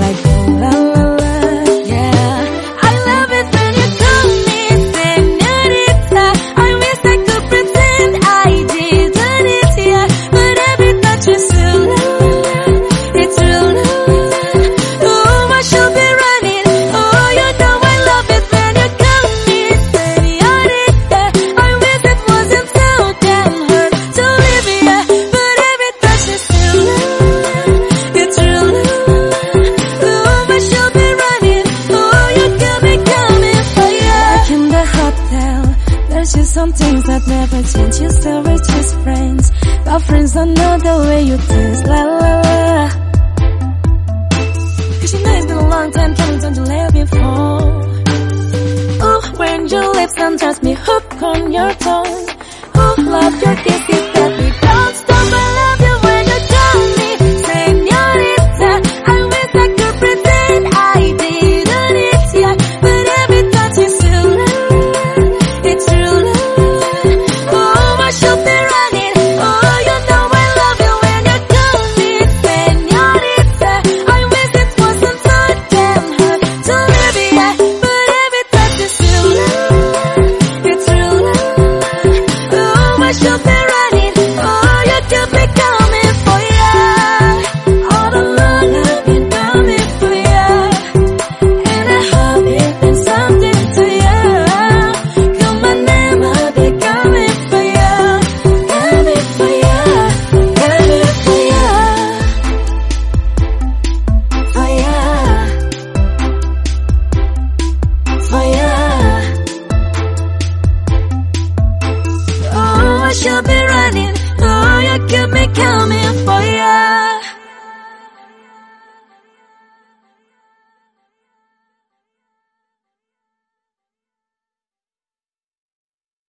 like, oh, teach you some things that never change. You still with just friends, but friends don't know the way you taste. La la la. Cause you know it's been a long time coming, don't you let me. Ooh, when your lips and me hook on your tongue. Ooh, love your kiss, kiss I should be running. Oh, you keep me coming